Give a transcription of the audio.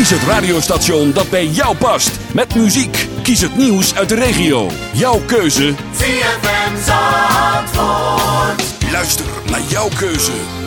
Kies het radiostation dat bij jou past. Met muziek. Kies het nieuws uit de regio. Jouw keuze. ZFM Zandvoort. Luister naar jouw keuze.